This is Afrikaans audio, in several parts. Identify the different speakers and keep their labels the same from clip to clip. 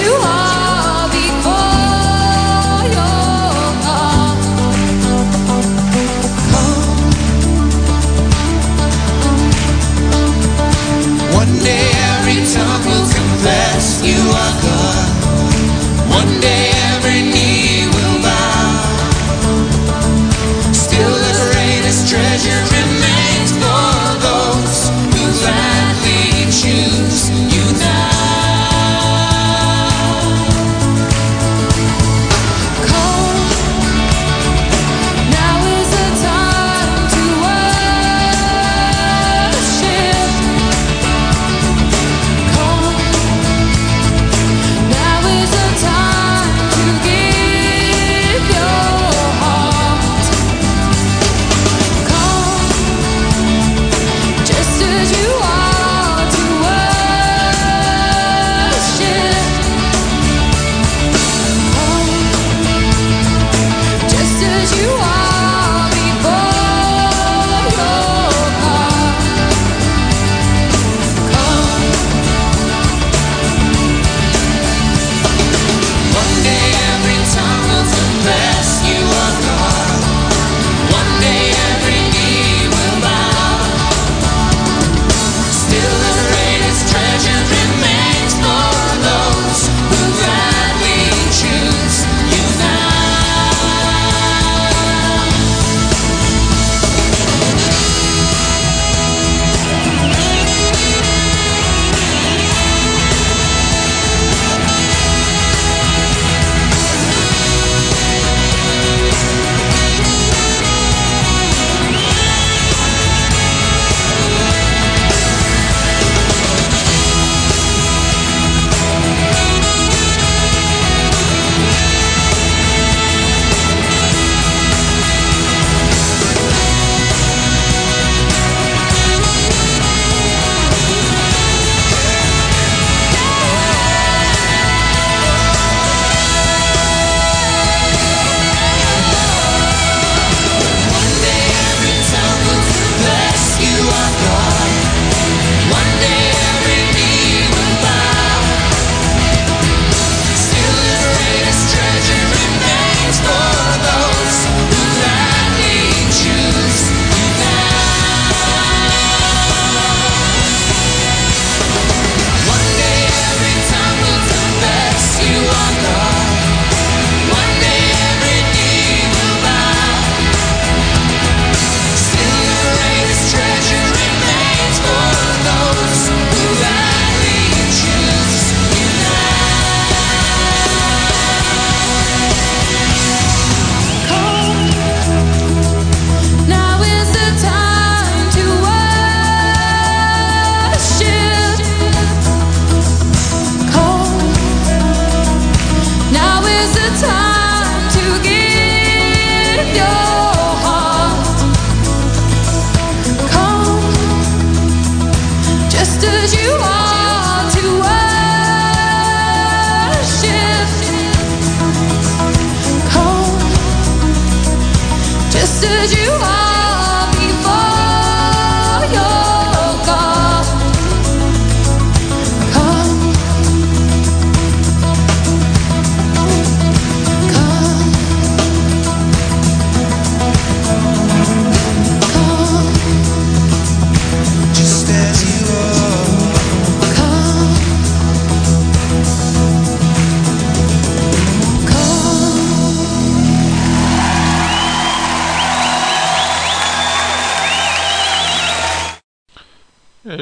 Speaker 1: you are.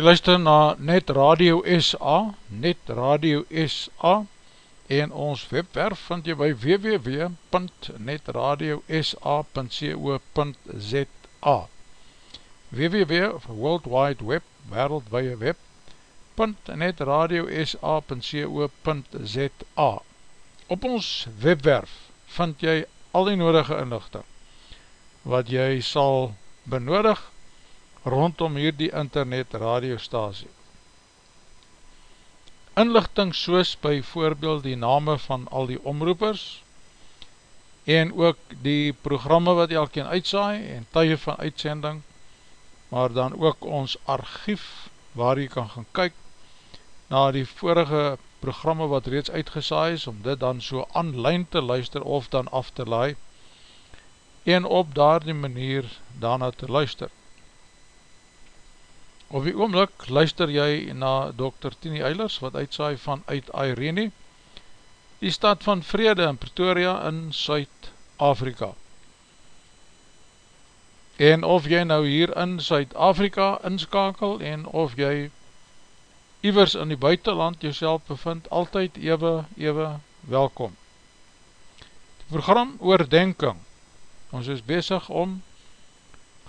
Speaker 1: Luister na Net Radio SA, Net Radio SA, en ons webwerf vind jy by www.netradiosa.co.za www, World Wide Web, wereldwee web, .netradiosa.co.za Op ons webwerf vind jy al die nodige inlichting wat jy sal benodig
Speaker 2: rondom hierdie internet radiostasie. Inlichting soos by voorbeeld die name van al die omroepers en ook die programme wat elkeen uitsaai en tye van uitsending, maar dan ook ons archief waar jy kan gaan kyk na die vorige programme wat reeds uitgesaai is, om dit dan so online te luister of dan af te laai en op daar die manier daarna te luister. Op die oomlik luister jy na Dr. Tini Eilers wat uitsaai van uit Irene, die stad van Vrede in Pretoria in Suid-Afrika. En of jy nou hier in Suid-Afrika inskakel en of jy iwers in die buitenland jouself bevind, altyd ewe, ewe welkom. Die program Oordenking, ons is bezig om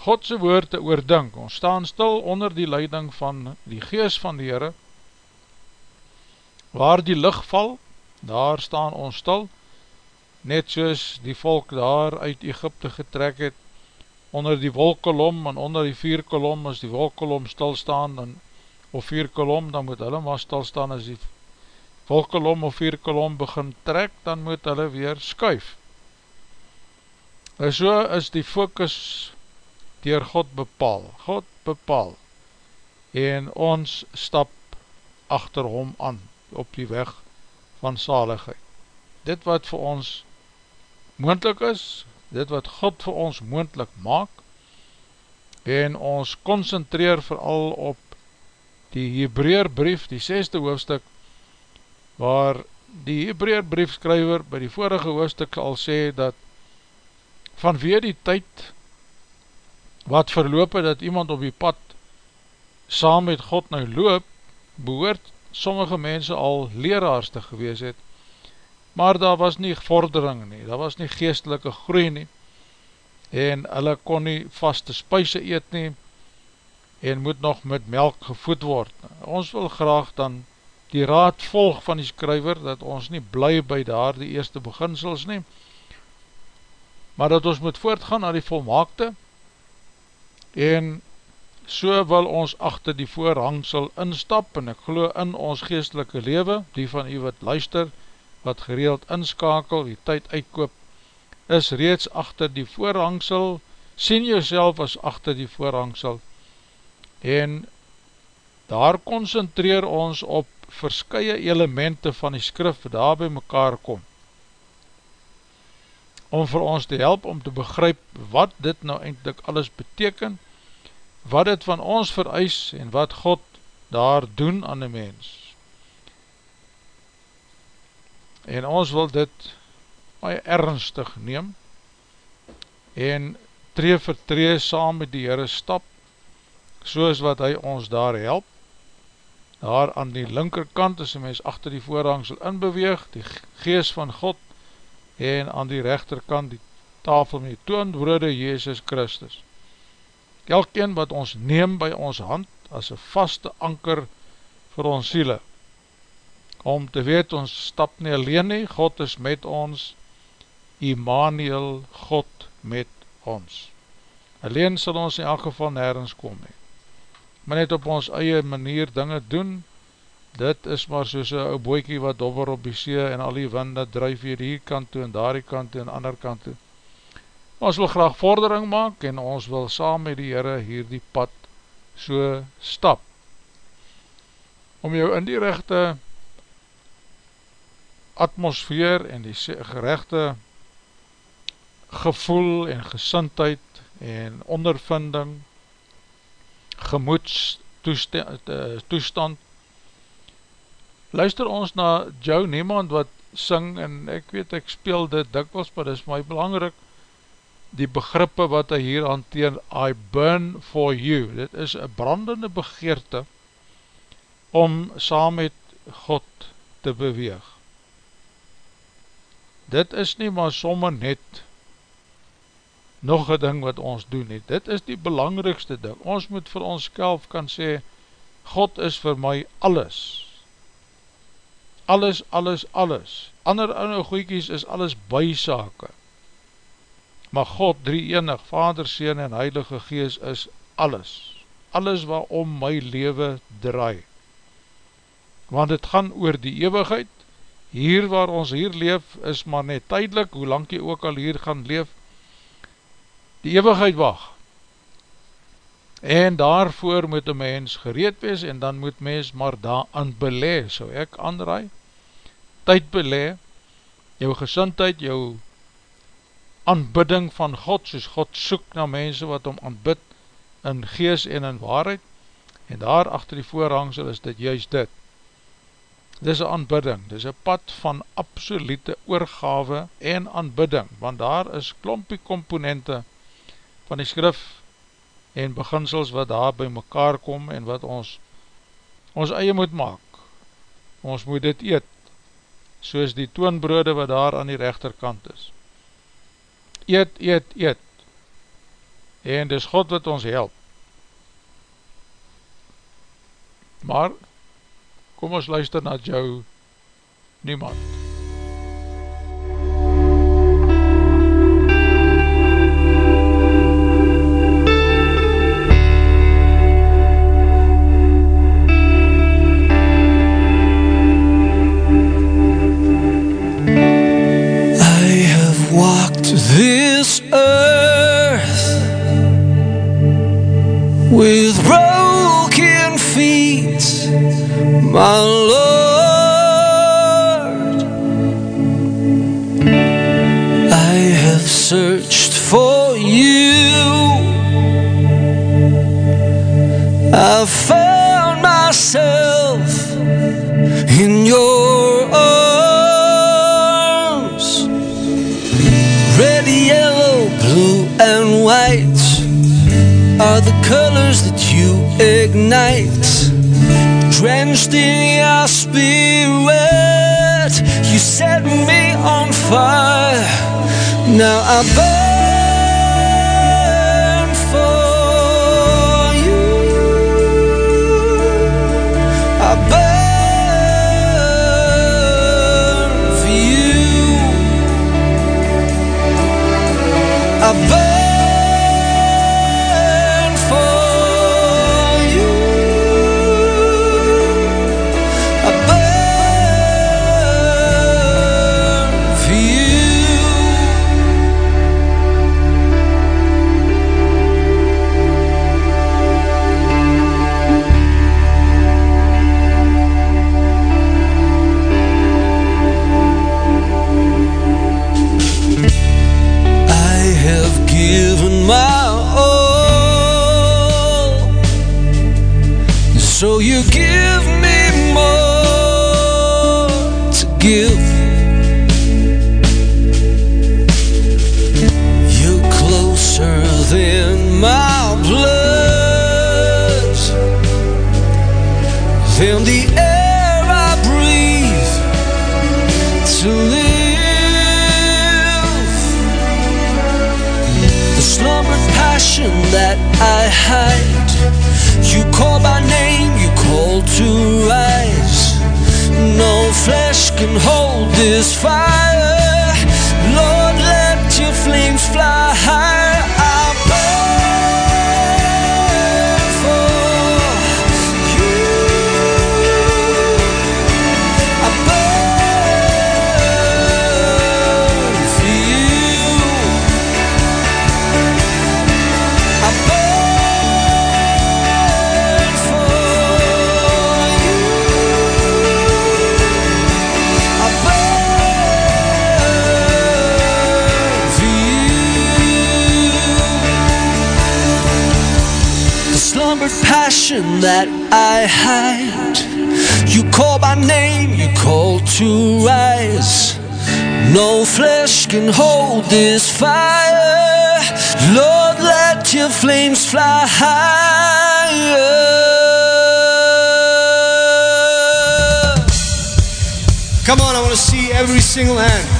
Speaker 2: Godse woord te oordink, ons staan stil onder die leiding van die gees van die Heere, waar die licht val, daar staan ons stil, net soos die volk daar uit Egypte getrek het, onder die wolkolom en onder die vierkolom, as die wolkolom stilstaan en, of vierkolom, dan moet hulle maar stilstaan, as die wolkolom of vierkolom begin trek, dan moet hulle weer skuif. En so is die focus dier God bepaal, God bepaal, en ons stap achter hom aan, op die weg van zaligheid. Dit wat vir ons moendlik is, dit wat God vir ons moendlik maak, en ons concentreer vooral op die Hebreerbrief, die seste hoofdstuk, waar die Hebreerbriefskrywer by die vorige hoofdstuk al sê dat vanweer die tyd wat verloop het dat iemand op die pad saam met God nou loop, behoort sommige mense al leraars te gewees het, maar daar was nie vordering nie, daar was nie geestelike groei nie, en hulle kon nie vaste spuise eet nie, en moet nog met melk gevoed word. Ons wil graag dan die raad volg van die skryver, dat ons nie bly by daar die eerste beginsels nie, maar dat ons moet voortgaan na die volmaakte, en so wil ons achter die voorhangsel instap en ek glo in ons geestelike lewe, die van u wat luister, wat gereeld inskakel, die tyd uitkoop, is reeds achter die voorhangsel, sien jouself as achter die voorhangsel. En daar concentreer ons op verskye elemente van die skrif daar by mekaar kom. Om vir ons te help om te begryp wat dit nou eindelijk alles beteken, wat dit van ons vereis en wat God daar doen aan die mens. En ons wil dit baie ernstig neem en tree vir tree saam met die Heere stap, soos wat hy ons daar help. Daar aan die linkerkant is die mens achter die voorhangsel inbeweeg, die gees van God en aan die rechterkant die tafel met die toonwoorde Jezus Christus. Elkeen wat ons neem by ons hand as een vaste anker vir ons siele, om te weet ons stap nie alleen nie, God is met ons, Immanuel, God met ons. Alleen sal ons in elk geval nergens kom nie. Maar net op ons eie manier dinge doen, dit is maar soos een ou boekie wat dobber op die see en al die winde drijf hier hier kant toe en daar die kant toe en ander kant toe. Ons wil graag vordering maak en ons wil saam met die Heere hier die pad so stap. Om jou in die rechte atmosfeer en die gerechte gevoel en gesintheid en ondervinding gemoedstoestand toestand luister ons na Joe Niemand wat sing, en ek weet ek speel dit dikwels, maar dit is my belangrik, die begrippe wat hy hier hanteer, I burn for you, dit is een brandende begeerte, om saam met God te beweeg. Dit is nie maar sommer net nog een ding wat ons doen nie, dit is die belangrikste ding, ons moet vir ons kelf kan sê, God is vir my alles, alles, alles, alles. Ander ouwe goeikies is alles bysake. Maar God, drie enig, Vader, Seen en Heilige Gees is alles.
Speaker 3: alles waarom my leven draai. Want het gaan oor die eeuwigheid, hier waar ons hier leef is maar net tydelik, hoe lang jy ook al hier gaan leef, die eeuwigheid wacht. En daarvoor moet een mens gereed wees en dan moet mens maar daar aan belee, so ek aanraai, tyd belee, jou gezindheid, jou aanbidding van God, soos God soek na mense wat om aanbid in gees en in waarheid, en daar achter die voorhangsel is dit juist dit. Dit is een aanbidding, dit is een pad van absolute oorgave en aanbidding, want daar is klompie komponente van die skrif en beginsels wat daar by mekaar kom en wat ons ons eie moet maak. Ons moet dit eet, soos die toonbrode wat daar aan die rechterkant is eet, eet, eet, en dis God wat ons help. Maar, kom ons luister na jou, niemand. My Lord. I have searched for you. I found myself in your colors that you ignite drenched in your spirit. You set me on fire. Now I burn I. You
Speaker 4: call my name, you call to rise. No flesh can hold this fire. Lord, let your flames fly higher. Come on, I want to see every single hand.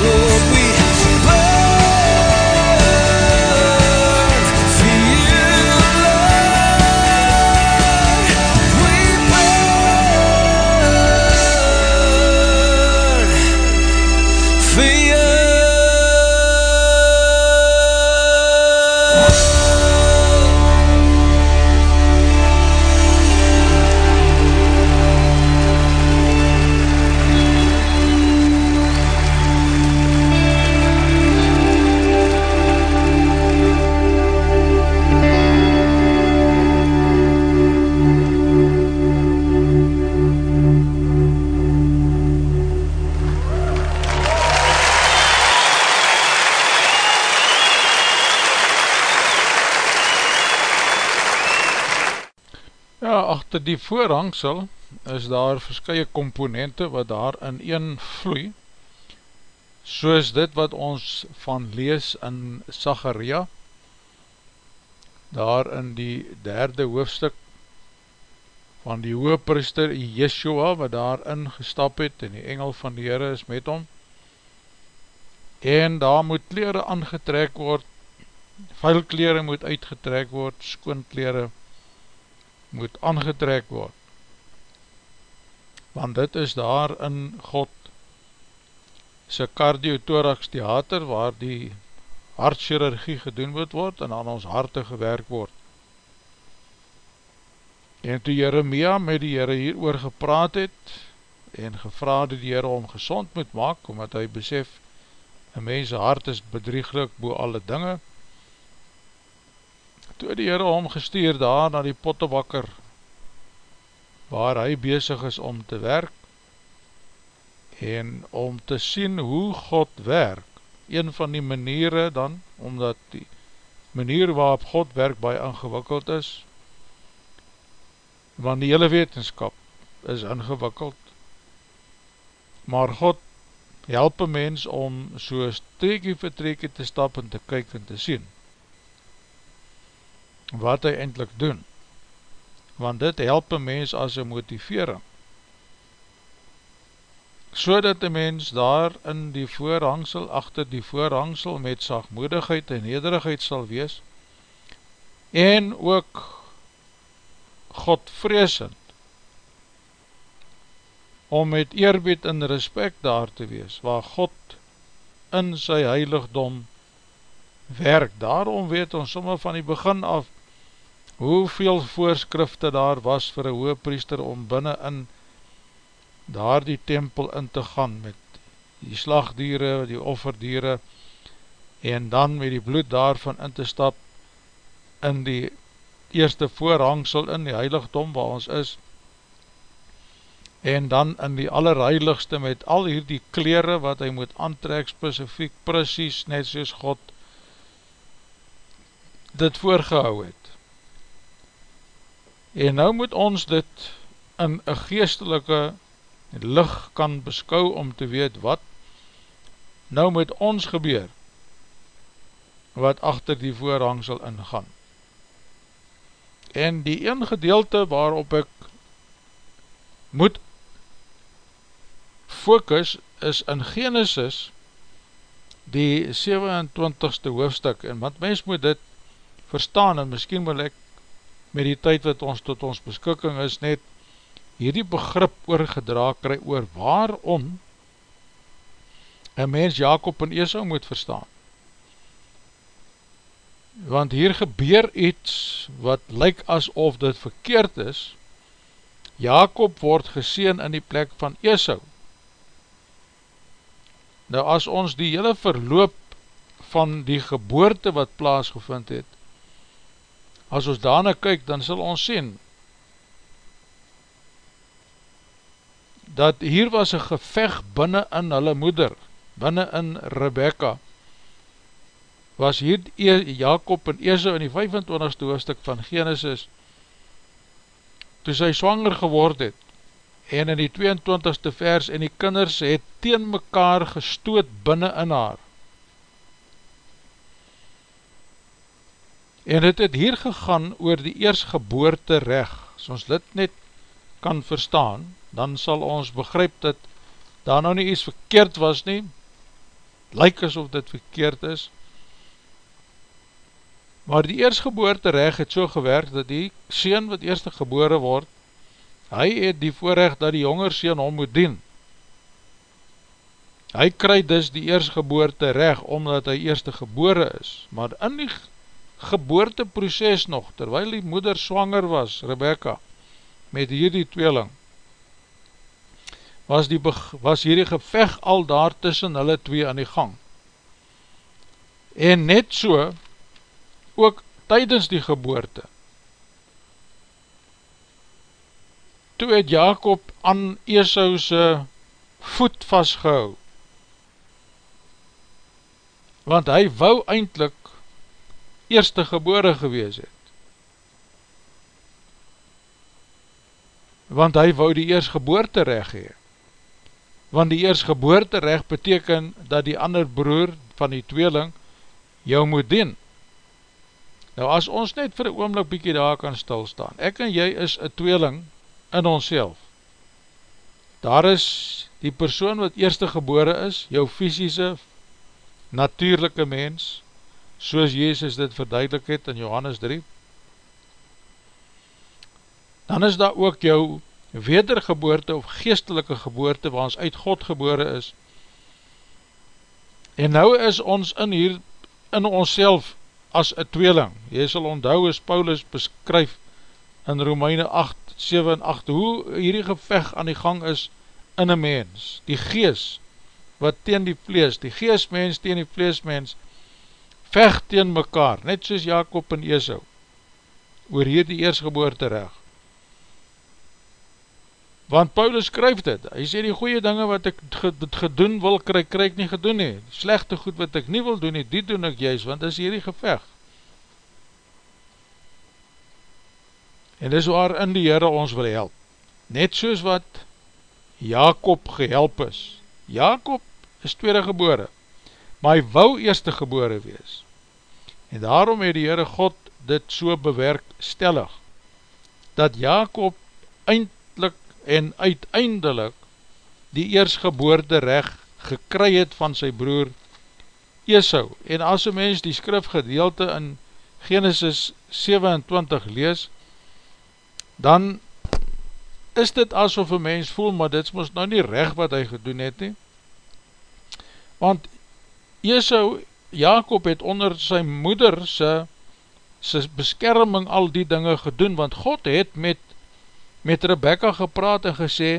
Speaker 2: would die voorhangsel is daar verskye komponente wat daar in een vloei, soos dit wat ons van lees in Sagaria, daar in die derde hoofstuk van die hooprister Yeshua, wat daar ingestap het, en die engel van die Heere is met hom, en daar moet kleren aangetrek word, vuilkleren moet uitgetrek word, skoonkleren moet aangetrek word, want dit is daar in God sy cardiothorax theater waar die hartchirurgie gedoen moet word en aan ons harte gewerk word. En toe Jeremia met die Heere hier oor gepraat het en gevra dat die Heere om gezond moet maak, omdat hy besef, een mense hart is bedrieglik boe alle dinge, toe die Heere om gestuur daar na die pottebakker waar hy bezig is om te werk en om te sien hoe God werk, een van die maniere dan, omdat die manier waarop God werk baie ingewikkeld is, want die hele wetenskap is ingewikkeld, maar God help een mens om so streekie vir treekie te stap en te kyk en te sien, wat hy eindelijk doen, want dit help een mens as een motivering. So dat die mens daar in die voorhangsel, achter die voorhangsel met sagmoedigheid en nederigheid sal wees, en ook God vreesend, om met eerbied en respect daar te wees, waar God in sy heiligdom werk. Daarom weet ons sommer van die begin af, hoeveel voorskrifte daar was vir een hoopriester om binnen in daar die tempel in te gaan met die slagdiere, die offerdiere en dan met die bloed daarvan in te stap in die eerste voorhangsel in die heiligdom waar ons is en dan in die allerheiligste met al hierdie kleren wat hy moet aantrek specifiek, precies net soos God dit voorgehou het En nou moet ons dit in een geestelike lig kan beskou om te weet wat nou met ons gebeur wat achter die voorhangsel ingaan. En die een gedeelte waarop ek moet focus is in Genesis die 27ste hoofdstuk en wat mens moet dit verstaan en miskien wil ek met die tyd wat ons tot ons beskikking is net hierdie begrip oorgedra kry oor waarom een mens Jacob en Esau moet verstaan. Want hier gebeur iets wat lyk asof dit verkeerd is, Jacob word geseen in die plek van Esau. Nou as ons die hele verloop van die geboorte wat plaasgevind het, as ons daarna kyk, dan sal ons sien, dat hier was een gevecht binnen in hulle moeder, binnen in Rebecca, was hier e- Jacob en Esau in die 25ste hoofdstuk van Genesis, toe sy swanger geword het, en in die 22ste vers, en die kinders het teen mekaar gestoot binnen in haar, En het het hier gegaan oor die eersgeboorte reg, as ons dit net kan verstaan, dan sal ons begryp dat daar nou nie iets verkeerd was nie, lyk asof dit verkeerd is, maar die eersgeboorte reg het so gewerk, dat die sien wat eerste gebore word, hy het die voorrecht dat die jonger sien hom moet dien, hy kry dus die eersgeboorte reg, omdat hy eerste gebore is, maar in die geboorteproces nog, terwyl die moeder swanger was, Rebecca, met hierdie tweeling, was, die, was hierdie geveg al daar tussen hulle twee aan die gang. En net so, ook tydens die geboorte, toe het Jacob aan Esau'se voet vastgehou, want hy wou eindelijk eerste gebore gewees het. want hy wou die eers geboorte recht hee. Want die eers geboorte recht beteken dat die ander broer van die tweeling jou moet dien. Nou as ons net vir die oomlik bykie daar kan stilstaan, ek en jy is een tweeling in ons Daar is die persoon wat eerste gebore is, jou fysische, natuurlijke mens, soos Jezus dit verduidelik het in Johannes 3. Dan is daar ook jou wedergeboorte of geestelike geboorte, waar ons uit God gebore is. En nou is ons in hier, in ons as een tweeling. Jy sal onthou as Paulus beskryf in Romeine 8, 7 en 8, hoe hierdie geveg aan die gang is in een mens, die gees wat teen die vlees, die geesmens teen die vleesmens, vecht teen mekaar, net soos Jacob en Esau, oor hier die eersgeboorte recht. Want Paulus skryf dit, hy sê die goeie dinge wat ek gedoen wil kry, kry ek nie gedoen nie, slechte goed wat ek nie wil doen nie, die doen ek juist, want is hier die gevecht. En dis waar in die Heere ons wil help. Net soos wat Jacob gehelp is. Jacob is tweede gebore, maar hy wou eerste gebore wees. En daarom het die Heere God dit so bewerk stellig, dat Jacob eindelijk en uiteindelik die eersgeboorde recht gekry het van sy broer Esau. En as een mens die skrifgedeelte in Genesis 27 lees, dan is dit asof een mens voel, maar dit is nou nie recht wat hy gedoen het nie. Want Esau, Jacob het onder sy moeder sy, sy beskerming al die dinge gedoen, want God het met, met Rebecca gepraat en gesê,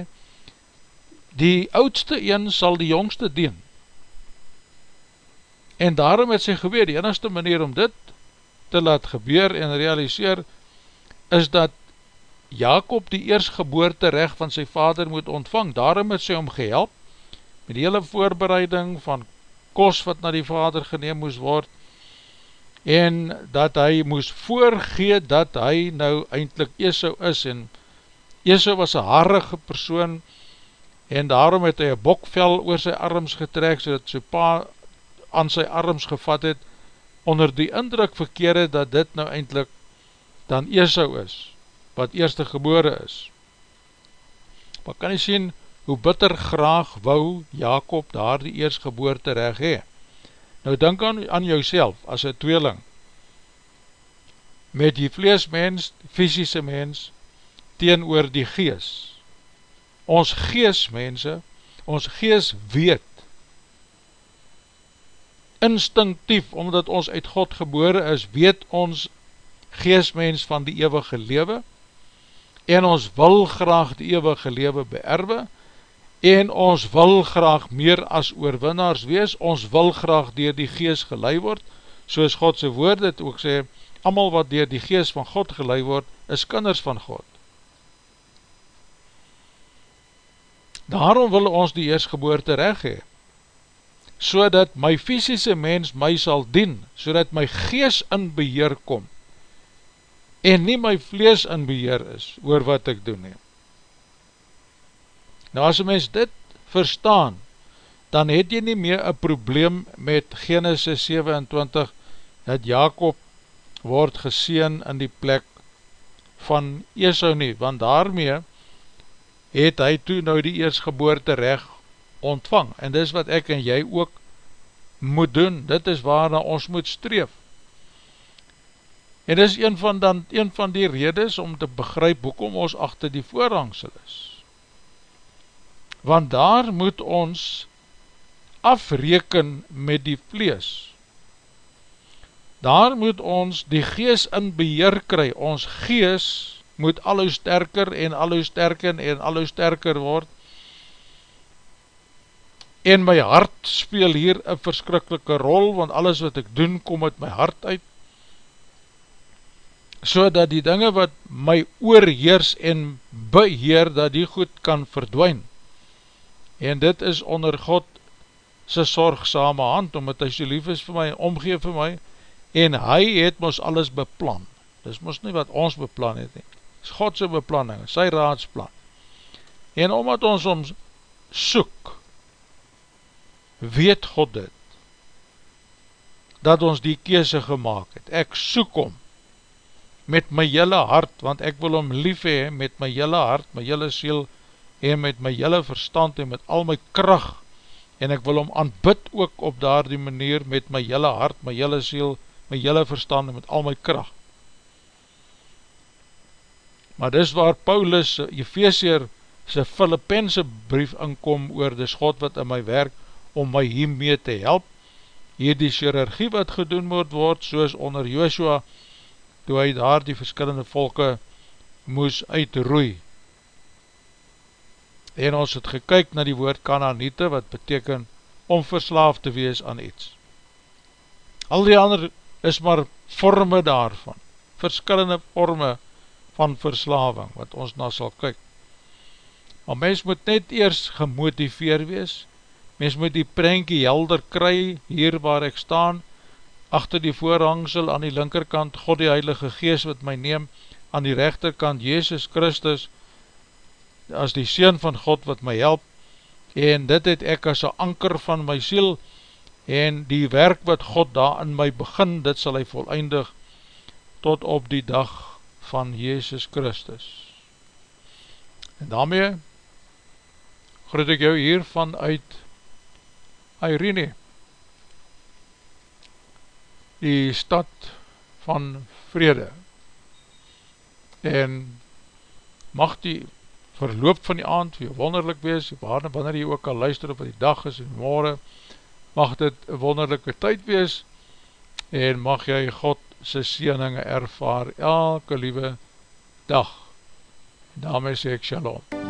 Speaker 2: die oudste een sal die jongste dien. En daarom het sy geweer, die enigste manier om dit te laat gebeur en realiseer, is dat Jacob die eersgeboorte recht van sy vader moet ontvang, daarom het sy om gehelp, met die hele voorbereiding van kos wat na die vader geneem moes word, en dat hy moes voorgee dat hy nou eindelijk Esau is, en Esau was een harige persoon, en daarom het hy een bokvel oor sy arms getrek, so dat sy pa aan sy arms gevat het, onder die indruk verkeerde dat dit nou eindelijk dan Esau is, wat eerste gebore is. Maar kan jy sien, hoe bitter graag wou Jacob daar die eerst geboorte reg hee. Nou denk aan, aan jouself as een tweeling, met die vleesmens, die fysische mens, teen oor die gees. Ons geesmense, ons gees weet, instinctief, omdat ons uit God gebore is, weet ons geesmens van die eeuwige lewe, en ons wil graag die eeuwige lewe beerwe, en ons wil graag meer as oorwinnaars wees, ons wil graag dier die gees gelei word, soos Godse woord het ook sê, amal wat dier die gees van God gelei word, is kinders van God. Daarom wil ons die eersgeboorte recht hee, so dat my fysische mens my sal dien, so dat my gees in beheer kom, en nie my vlees in beheer is oor wat ek doen neem. Nou as een mens dit verstaan, dan het jy nie meer een probleem met Genesis 27, dat Jacob word geseen in die plek van Esau nie, want daarmee het hy toe nou die eersgeboorte recht ontvang, en dis wat ek en jy ook moet doen, dit is waarna ons moet streef, En dis een van, dan, een van die redes om te begryp hoekom ons achter die voorhangsel is. Want daar moet ons afreken met die vlees. Daar moet ons die gees in beheer kry. Ons gees moet al hoe sterker en al hoe sterker en al hoe sterker word. En my hart speel hier een verskrikkelike rol, want alles wat ek doen kom uit my hart uit so dat die dinge wat my oorheers en beheer, dat die goed kan verdwijn. En dit is onder God sy sorgsame hand, omdat hy so lief is vir my, omgeef vir my, en hy het ons alles beplan. Dis ons nie wat ons beplan het nie. Dis God sy beplanning, sy raadsplan. En omdat ons om soek, weet God dit, dat ons die kese gemaakt het. Ek soek om, met my jylle hart, want ek wil om lief hee, met my jylle hart, my jylle siel, en met my jylle verstand, en met al my kracht, en ek wil om aanbid ook op daar die manier, met my jylle hart, my jylle siel, my jylle verstand, en met al my kracht. Maar dis waar Paulus, Ephesier, sy Filippense brief inkom oor dis God wat in my werk om my hiermee te help hier die chirurgie wat gedoen moet word soos onder Joshua toe hy daar die verskillende volke moes uitroei en ons het gekyk na die woord kananiete wat beteken om verslaaf te wees aan iets. Al die ander is maar vorme daarvan verskillende vorme van verslaving wat ons na sal kyk. Maar mens moet net eers gemotiveer wees, mens moet die prentjie helder kry, hier waar ek staan, achter die voorhangsel aan die linkerkant, God die Heilige Gees wat my neem, aan die rechterkant, Jezus Christus, as die Seen van God wat my help, en dit het ek as een anker van my siel, en die werk wat God daar in my begin, dit sal hy volleindig, tot op die dag van Jezus Christus. En daarmee groet ek jou hier vanuit Irene, die stad van vrede. En mag die verloop van die aand weer wonderlik wees, wanneer jy ook al luister op die dag is en morgen, mag dit een wonderlijke tyd wees, en mag jy God sy sieninge ervaar elke liewe dag. En daarmee sê ek shalom.